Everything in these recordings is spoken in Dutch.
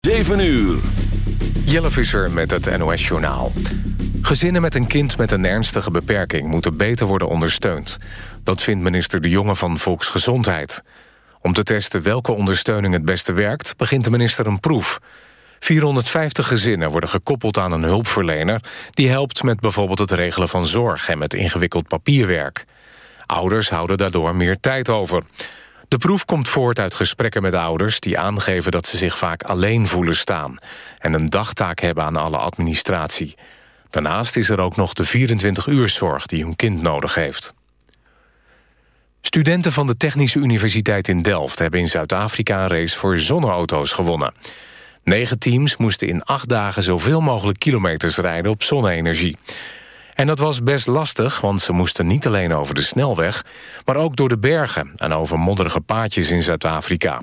7 uur. Jelle Visser met het NOS-journaal. Gezinnen met een kind met een ernstige beperking... moeten beter worden ondersteund. Dat vindt minister De Jonge van Volksgezondheid. Om te testen welke ondersteuning het beste werkt... begint de minister een proef. 450 gezinnen worden gekoppeld aan een hulpverlener... die helpt met bijvoorbeeld het regelen van zorg... en met ingewikkeld papierwerk. Ouders houden daardoor meer tijd over... De proef komt voort uit gesprekken met ouders die aangeven dat ze zich vaak alleen voelen staan en een dagtaak hebben aan alle administratie. Daarnaast is er ook nog de 24-uurszorg die hun kind nodig heeft. Studenten van de Technische Universiteit in Delft hebben in Zuid-Afrika een race voor zonneauto's gewonnen. Negen teams moesten in acht dagen zoveel mogelijk kilometers rijden op zonne-energie. En dat was best lastig, want ze moesten niet alleen over de snelweg... maar ook door de bergen en over modderige paadjes in Zuid-Afrika.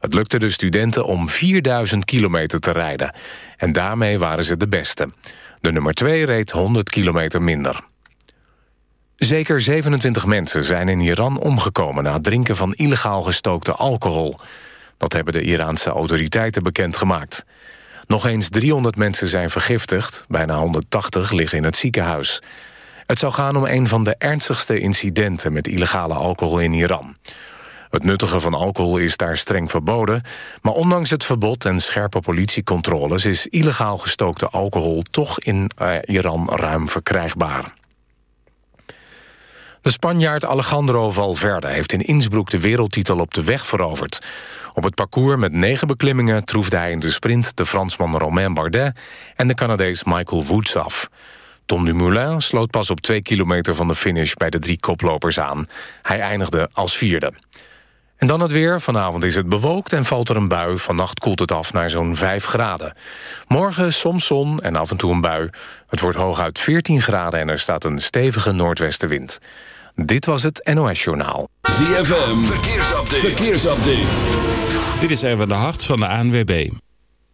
Het lukte de studenten om 4000 kilometer te rijden. En daarmee waren ze de beste. De nummer 2 reed 100 kilometer minder. Zeker 27 mensen zijn in Iran omgekomen... na het drinken van illegaal gestookte alcohol. Dat hebben de Iraanse autoriteiten bekendgemaakt. Nog eens 300 mensen zijn vergiftigd, bijna 180 liggen in het ziekenhuis. Het zou gaan om een van de ernstigste incidenten met illegale alcohol in Iran. Het nuttigen van alcohol is daar streng verboden... maar ondanks het verbod en scherpe politiecontroles... is illegaal gestookte alcohol toch in uh, Iran ruim verkrijgbaar. De Spanjaard Alejandro Valverde heeft in Innsbruck de wereldtitel op de weg veroverd. Op het parcours met negen beklimmingen troefde hij in de sprint... de Fransman Romain Bardet en de Canadees Michael Woods af. Tom Dumoulin sloot pas op twee kilometer van de finish... bij de drie koplopers aan. Hij eindigde als vierde. En dan het weer. Vanavond is het bewolkt en valt er een bui. Vannacht koelt het af naar zo'n 5 graden. Morgen soms zon en af en toe een bui. Het wordt hooguit 14 graden en er staat een stevige noordwestenwind. Dit was het NOS Journaal. ZFM, verkeersupdate. verkeersupdate. Dit is even de hart van de ANWB.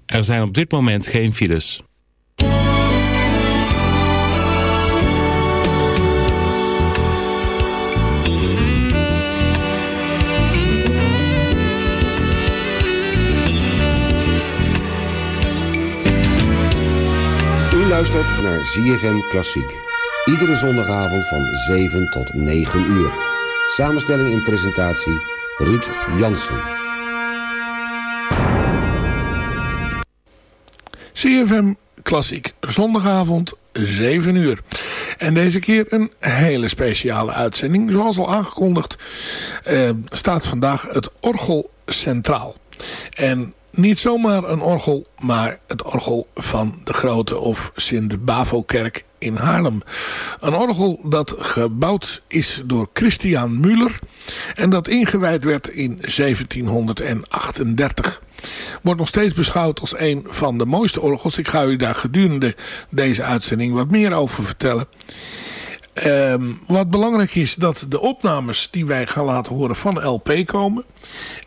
Er zijn op dit moment geen files. U luistert naar ZFM Klassiek. Iedere zondagavond van 7 tot 9 uur. Samenstelling en presentatie Ruud Jansen. CFM Klassiek, zondagavond 7 uur. En deze keer een hele speciale uitzending. Zoals al aangekondigd eh, staat vandaag het orgel centraal. En niet zomaar een orgel, maar het orgel van de Grote of Sint-Bavo-kerk in Haarlem. Een orgel dat gebouwd is door Christian Müller en dat ingewijd werd in 1738. Wordt nog steeds beschouwd als een van de mooiste orgels. Ik ga u daar gedurende deze uitzending wat meer over vertellen. Um, wat belangrijk is dat de opnames die wij gaan laten horen van LP komen.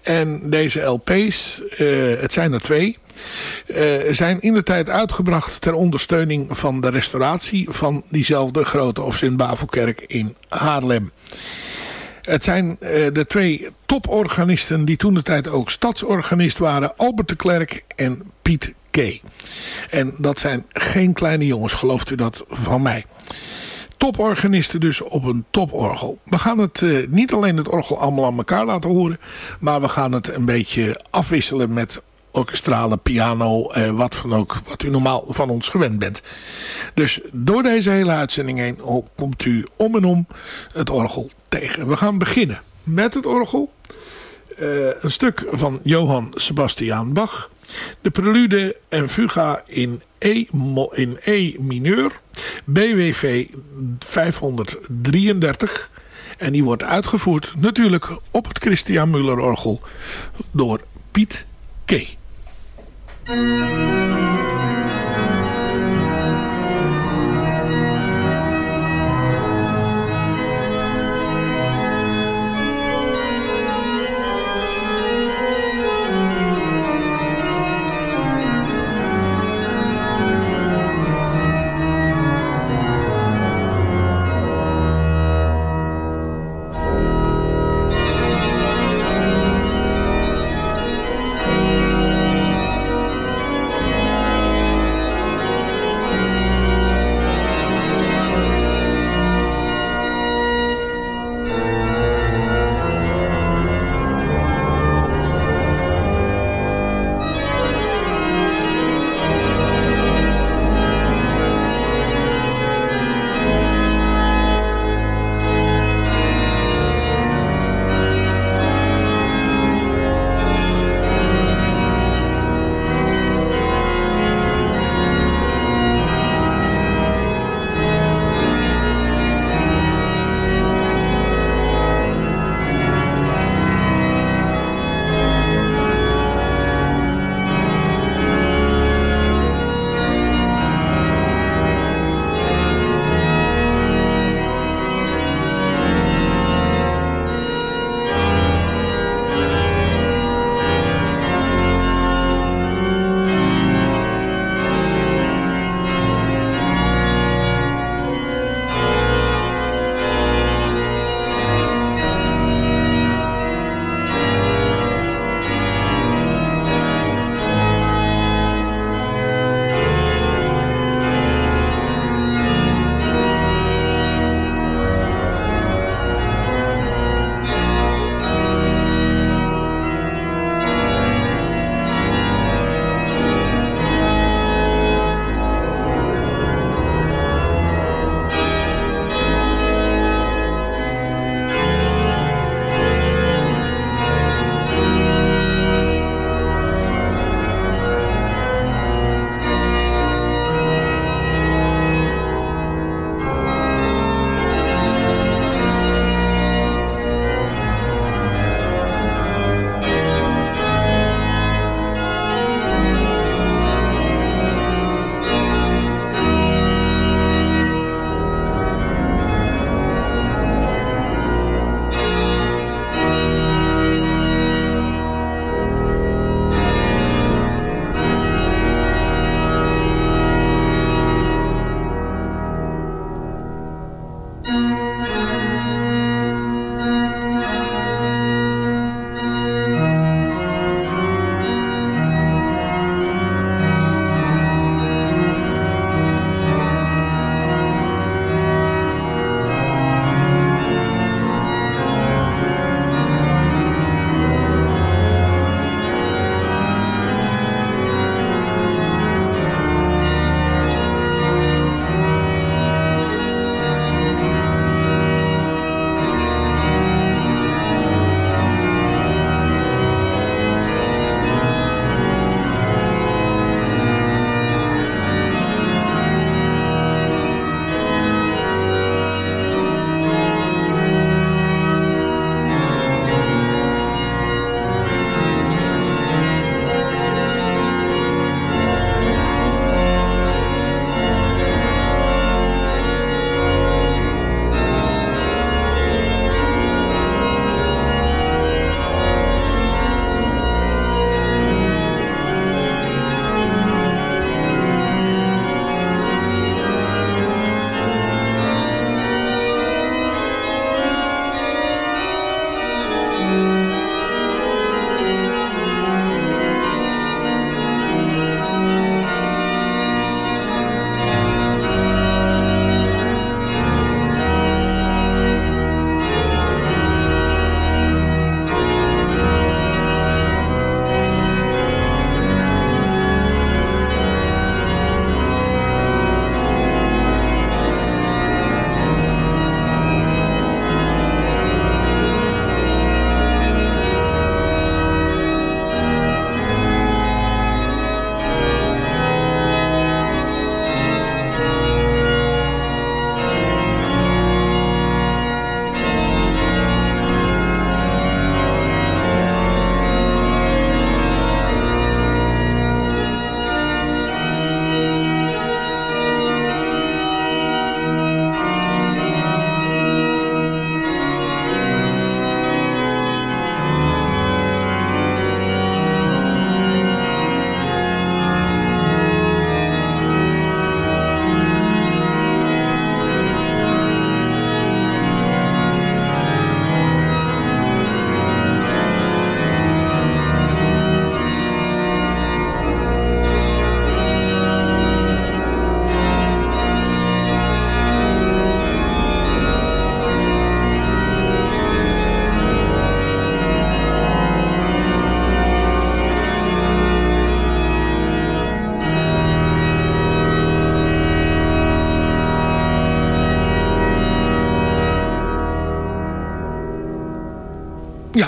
En deze LP's, uh, het zijn er twee, uh, zijn in de tijd uitgebracht ter ondersteuning van de restauratie van diezelfde grote of Bavelkerk in Haarlem. Het zijn uh, de twee toporganisten die toen de tijd ook stadsorganist waren. Albert de Klerk en Piet K. En dat zijn geen kleine jongens, gelooft u dat van mij toporganisten dus op een toporgel. We gaan het uh, niet alleen het orgel allemaal aan elkaar laten horen. Maar we gaan het een beetje afwisselen met orkestrale, piano, eh, wat van ook, wat u normaal van ons gewend bent. Dus door deze hele uitzending heen komt u om en om het orgel tegen. We gaan beginnen met het orgel. Uh, een stuk van Johann Sebastian Bach. De prelude en fuga in E, in e mineur. BWV 533. En die wordt uitgevoerd natuurlijk op het Christian Muller orgel door Piet K. Ja,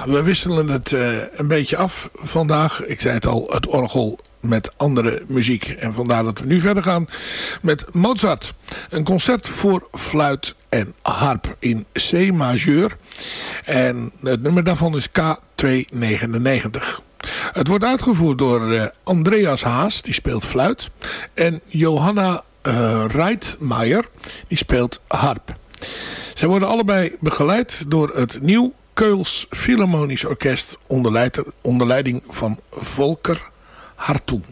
we wisselen het uh, een beetje af vandaag. Ik zei het al, het orgel met andere muziek. En vandaar dat we nu verder gaan met Mozart. Een concert voor fluit en harp in C majeur. En het nummer daarvan is K299. Het wordt uitgevoerd door uh, Andreas Haas, die speelt fluit. En Johanna uh, Reitmeijer, die speelt harp. Zij worden allebei begeleid door het Nieuw Keuls Philharmonisch Orkest onder, leiding van Volker Hartung.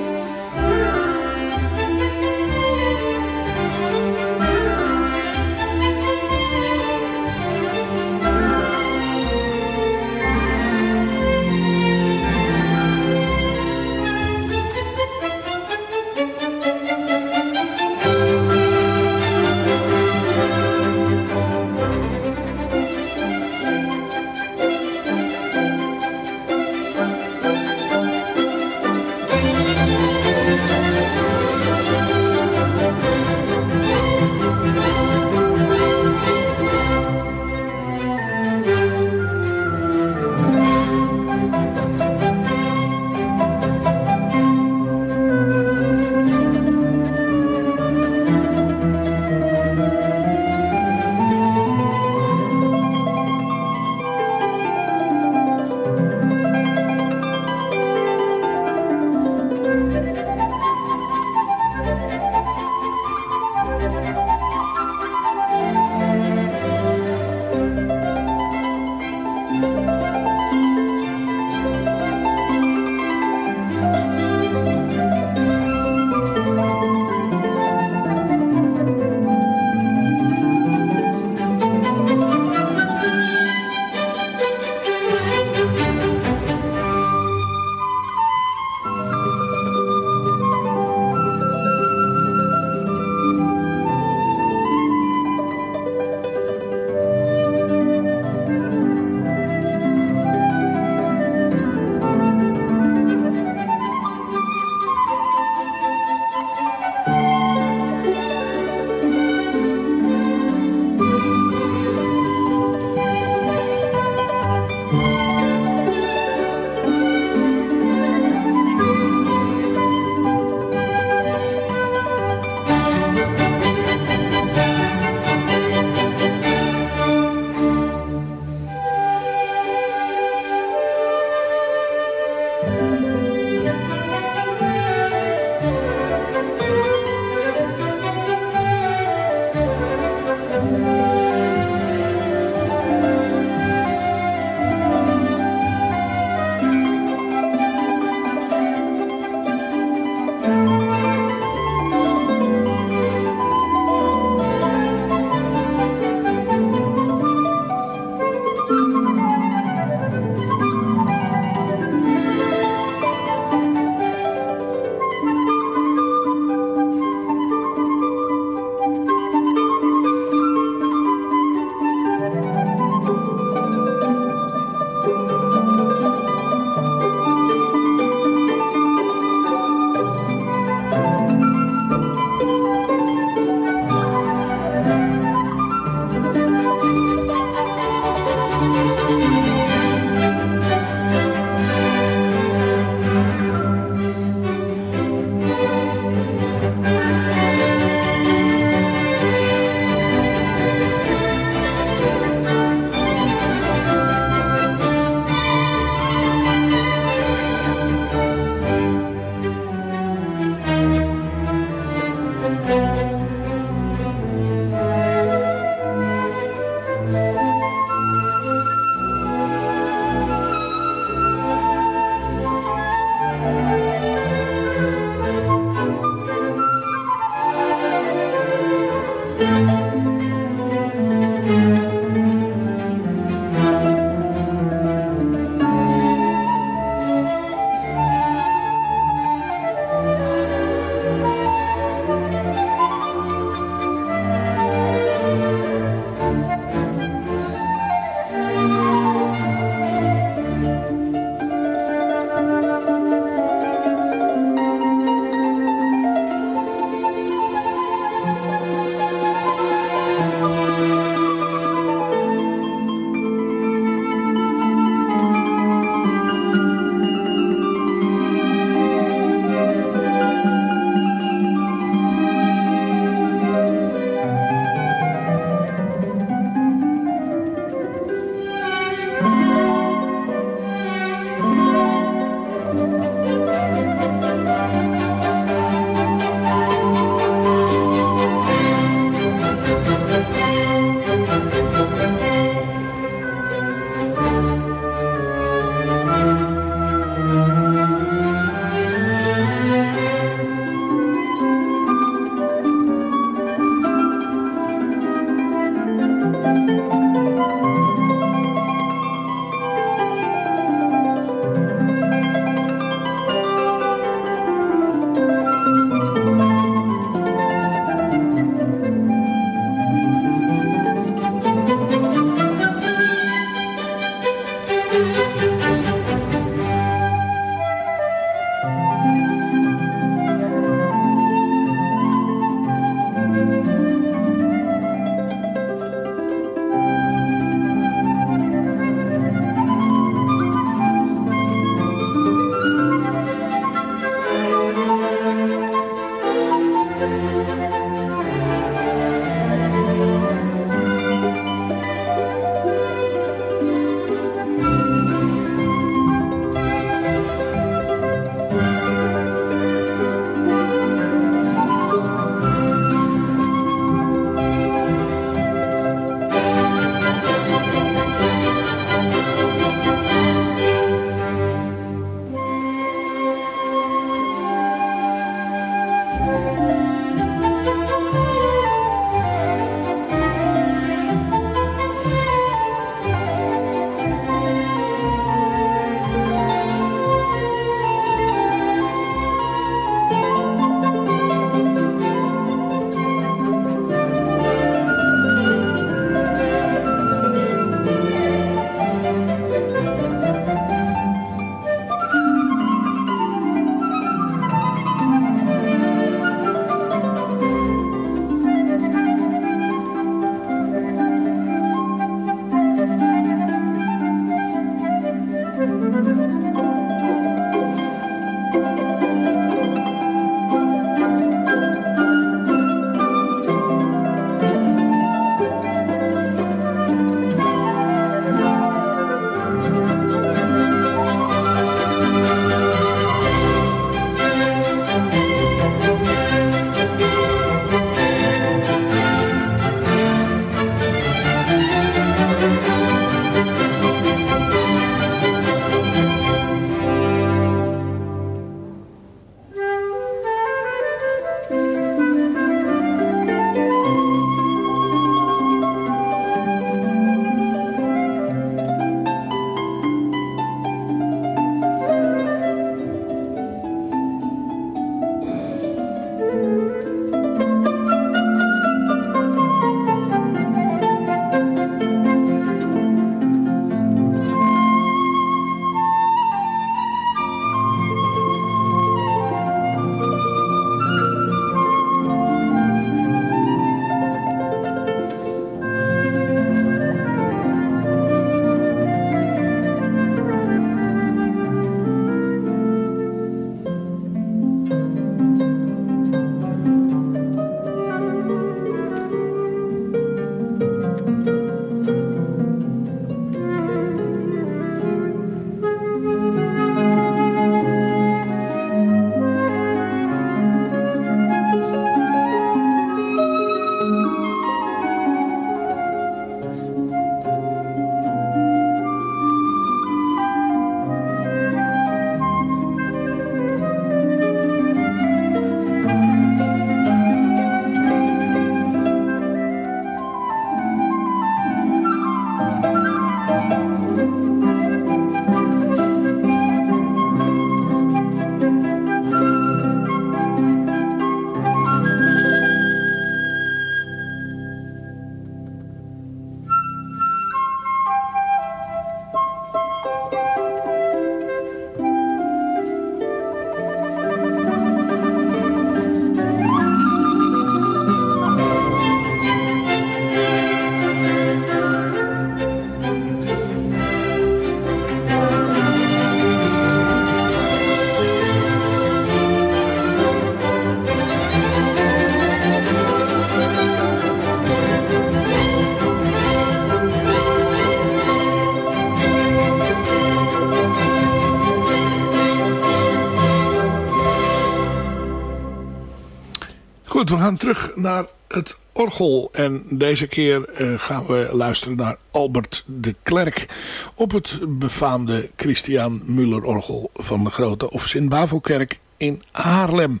Terug naar het orgel. En deze keer uh, gaan we luisteren naar Albert de Klerk op het befaamde Christian Muller orgel van de grote of Sint-Bavelkerk in Haarlem.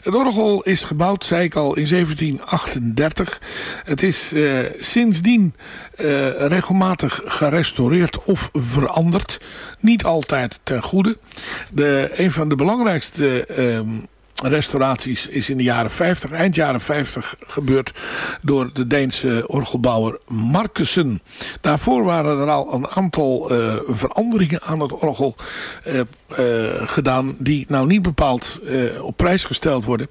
Het orgel is gebouwd, zei ik al, in 1738. Het is uh, sindsdien uh, regelmatig gerestaureerd of veranderd. Niet altijd ten goede. De, een van de belangrijkste... Restauraties is in de jaren 50, eind jaren 50 gebeurd door de Deense orgelbouwer Markussen. Daarvoor waren er al een aantal uh, veranderingen aan het orgel uh, uh, gedaan die nou niet bepaald op prijs gesteld worden,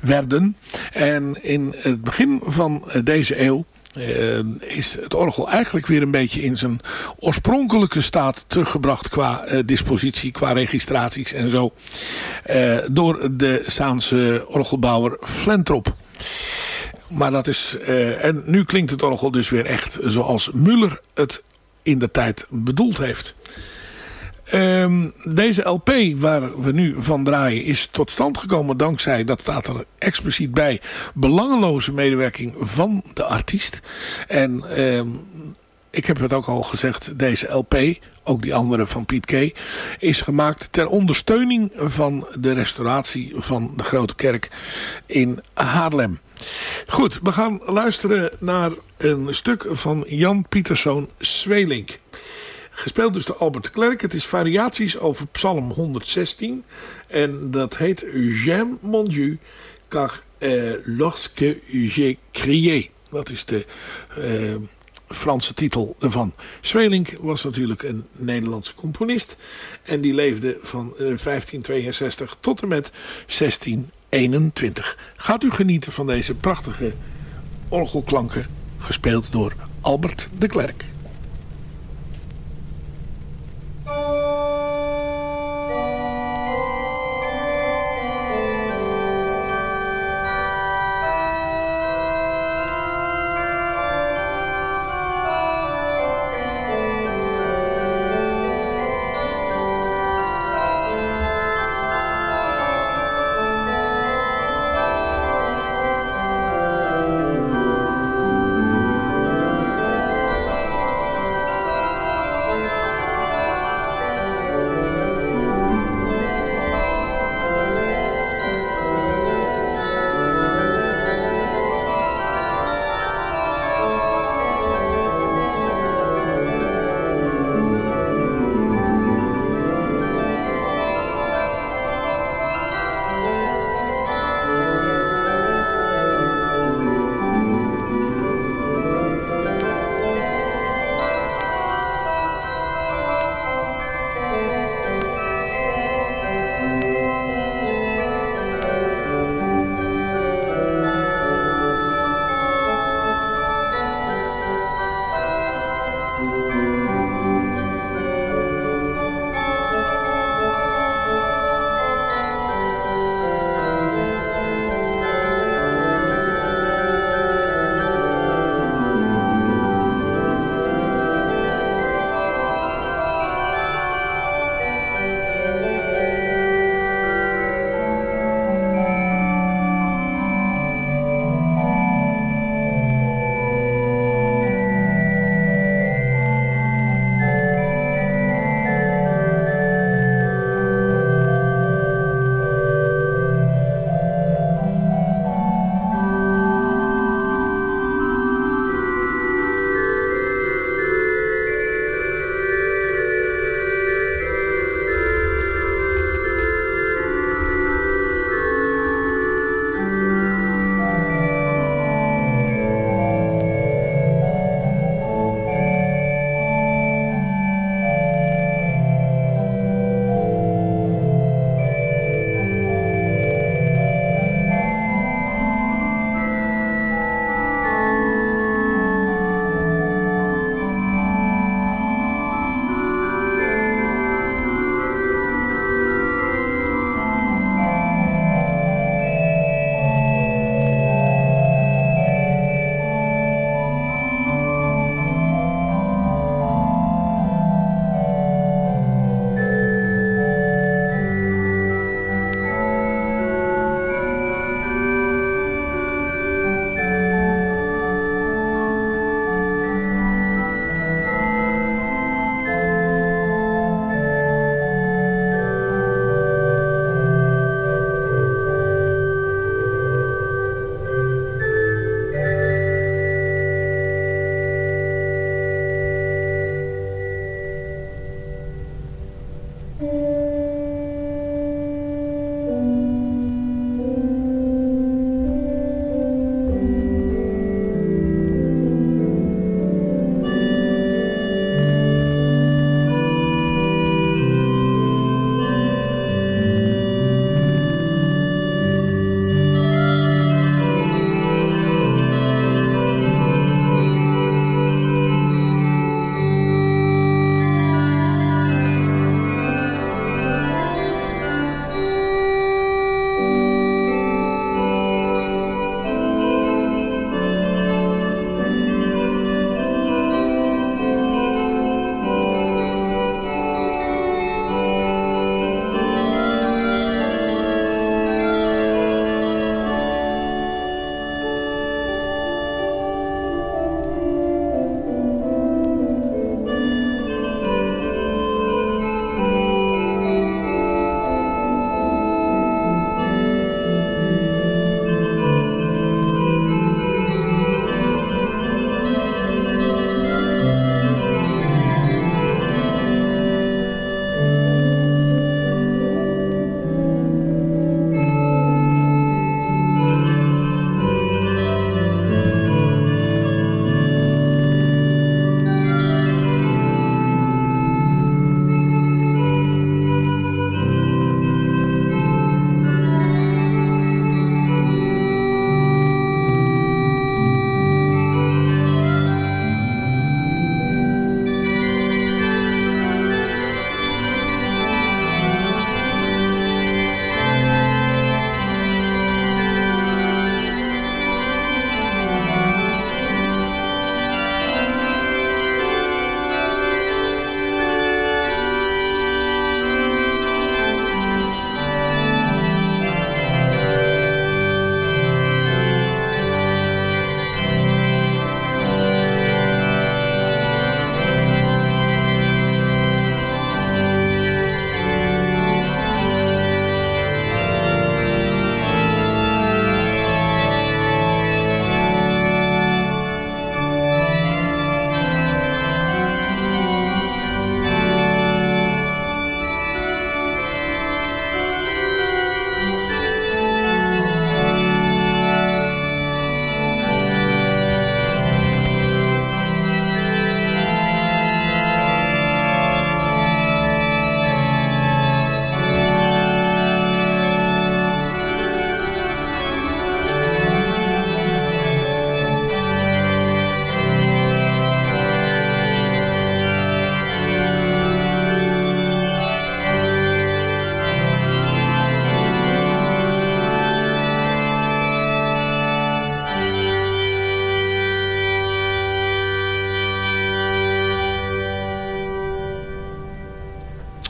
werden. En in het begin van deze eeuw uh, is het orgel eigenlijk weer een beetje in zijn oorspronkelijke staat teruggebracht qua uh, dispositie, qua registraties en zo. Uh, door de Saanse orgelbouwer Flentrop. Maar dat is, en nu klinkt het orgel dus weer echt zoals Muller het in de tijd bedoeld heeft. Um, deze LP waar we nu van draaien is tot stand gekomen dankzij, dat staat er expliciet bij, belangeloze medewerking van de artiest. En um, ik heb het ook al gezegd, deze LP, ook die andere van Piet K, is gemaakt ter ondersteuning van de restauratie van de Grote Kerk in Haarlem. Goed, we gaan luisteren naar een stuk van Jan Pieterszoon Swelink. Gespeeld dus door Albert de Klerk. Het is variaties over Psalm 116. En dat heet J'aime mon Dieu car euh, lorsque j'ai crié. Dat is de uh, Franse titel ervan. Zwelink was natuurlijk een Nederlandse componist. En die leefde van uh, 1562 tot en met 1621. Gaat u genieten van deze prachtige orgelklanken. Gespeeld door Albert de Klerk.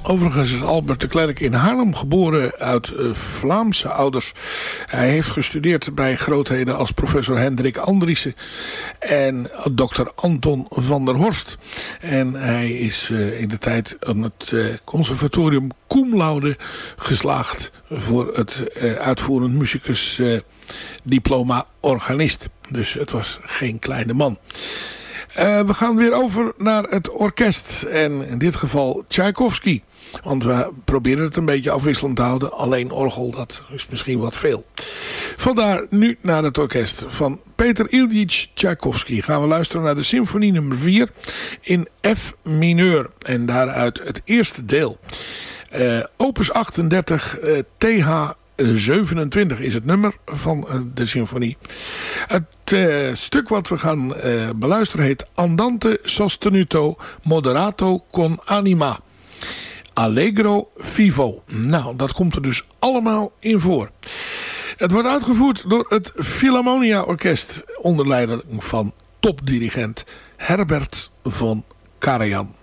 Overigens is Albert de Klerk in Haarlem geboren uit uh, Vlaamse ouders. Hij heeft gestudeerd bij grootheden als professor Hendrik Andriessen en dokter Anton van der Horst. En hij is uh, in de tijd aan het uh, conservatorium cum geslaagd voor het uitvoerend muzikus diploma organist. Dus het was geen kleine man. We gaan weer over naar het orkest. En in dit geval Tchaikovsky. Want we proberen het een beetje afwisselend te houden. Alleen orgel, dat is misschien wat veel. Vandaar nu naar het orkest van Peter Ilyich Tchaikovsky. Gaan we luisteren naar de symfonie nummer 4 in F mineur. En daaruit het eerste deel. Uh, opus 38 uh, TH 27 is het nummer van uh, de symfonie. Het uh, stuk wat we gaan beluisteren heet Andante sostenuto moderato con anima. Allegro vivo. Nou, dat komt er dus allemaal in voor. Het wordt uitgevoerd door het Philharmonia Orkest onder leiding van topdirigent Herbert von Karajan.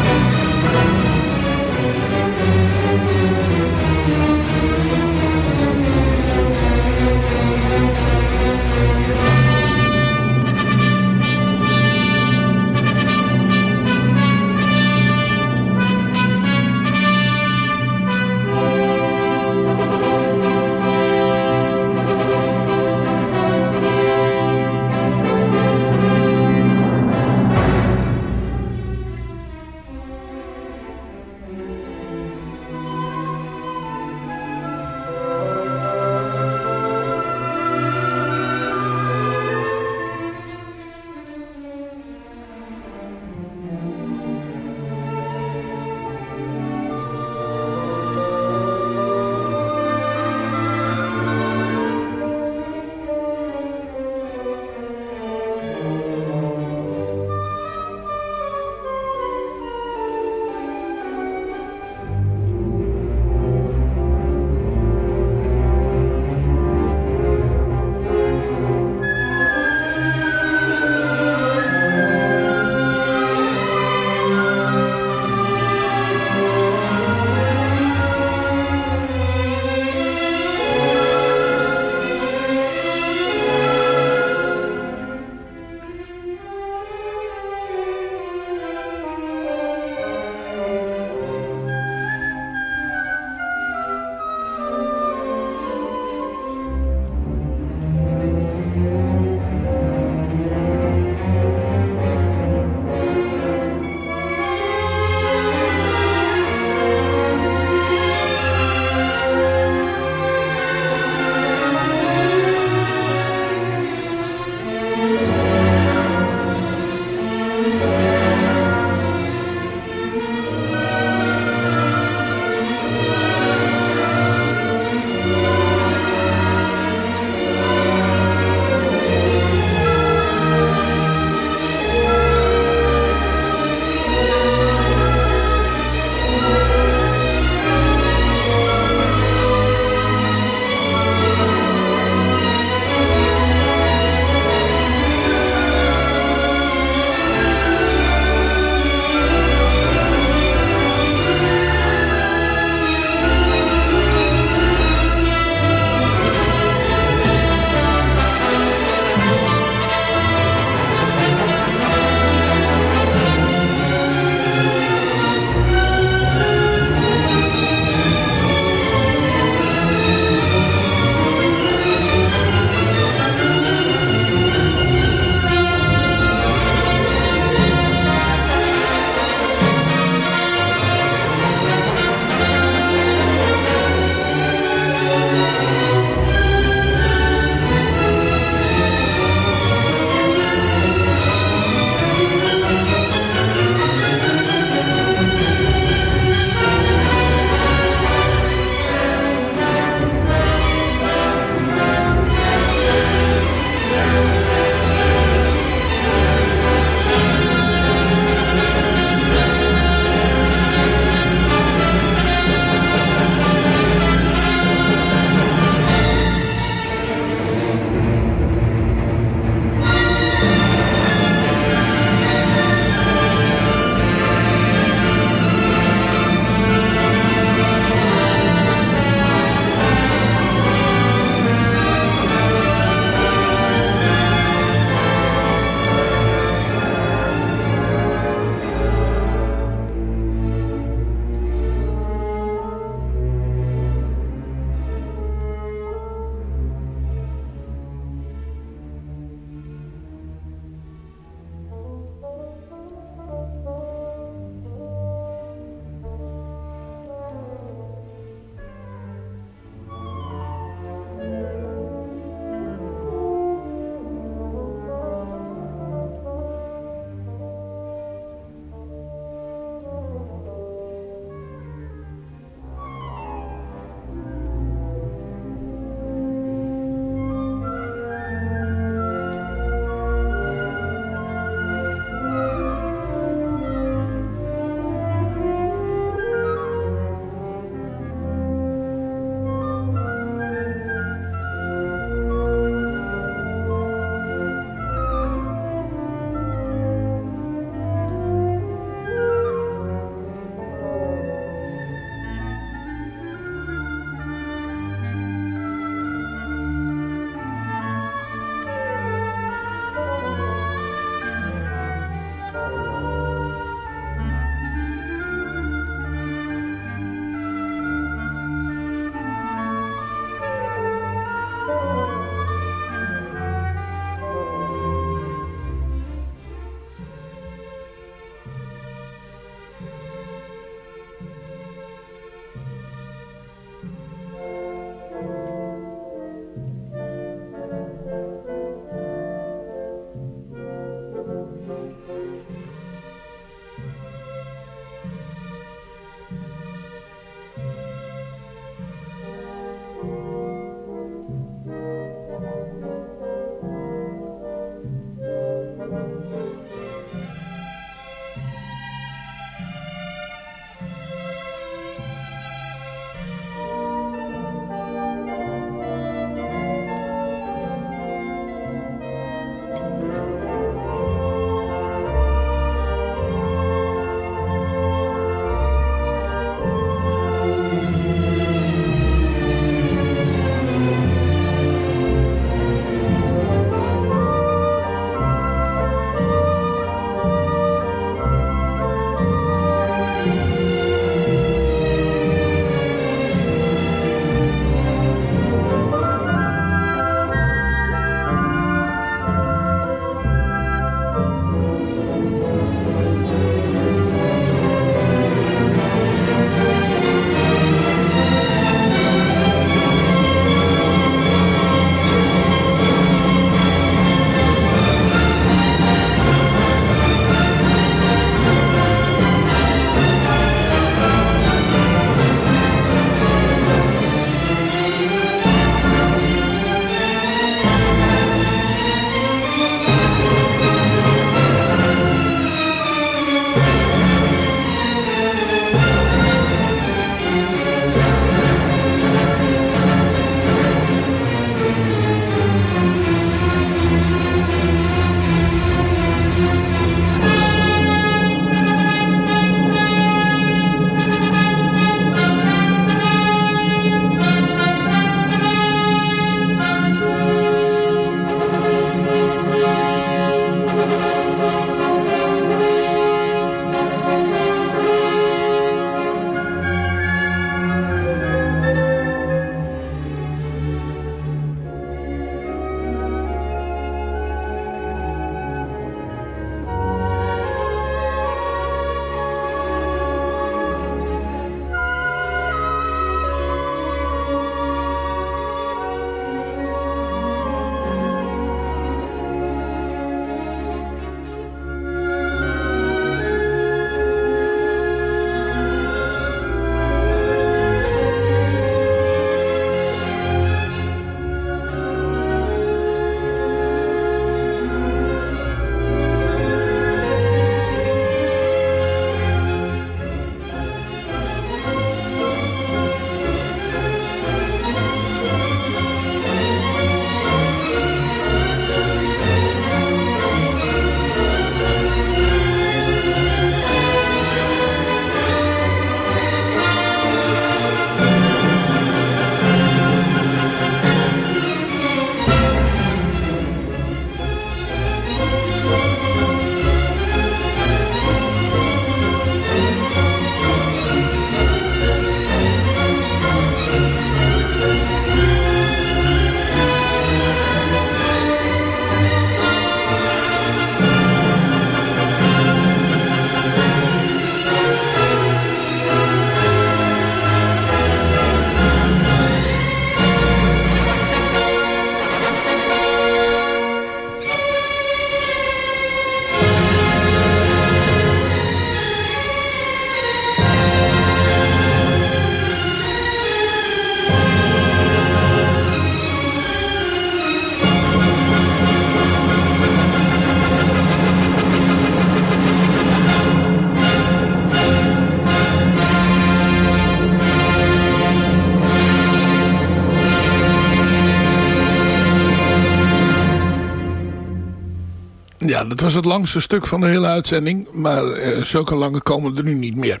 Ja, dat was het langste stuk van de hele uitzending. Maar uh, zulke lange komen er nu niet meer.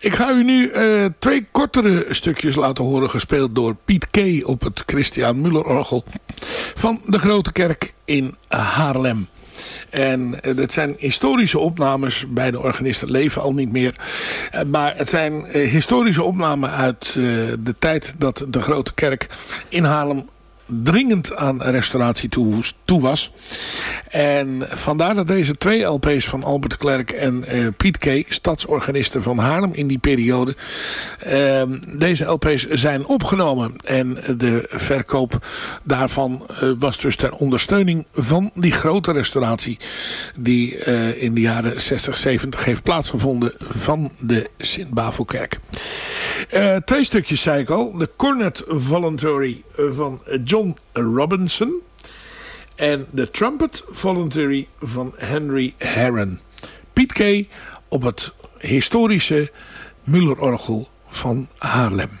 Ik ga u nu uh, twee kortere stukjes laten horen. Gespeeld door Piet K. op het Christian Muller orgel. Van de Grote Kerk in Haarlem. En uh, dat zijn historische opnames. Beide organisten leven al niet meer. Maar het zijn historische opnamen uit de tijd dat de Grote Kerk in Haarlem dringend aan restauratie toe, was. En vandaar dat deze twee LP's van Albert Klerk en uh, Piet K. stadsorganisten van Haarlem in die periode. Uh, deze LP's zijn opgenomen. En de verkoop daarvan uh, was dus ter ondersteuning van die grote restauratie. Die uh, in de jaren 60, 70 heeft plaatsgevonden van de Sint-Bavelkerk. Twee stukjes zei ik al. De Cornet Voluntary van John Robinson. En The Trumpet Voluntary van Henry Herron. Piet Kay op het historische Mullerorgel van Haarlem.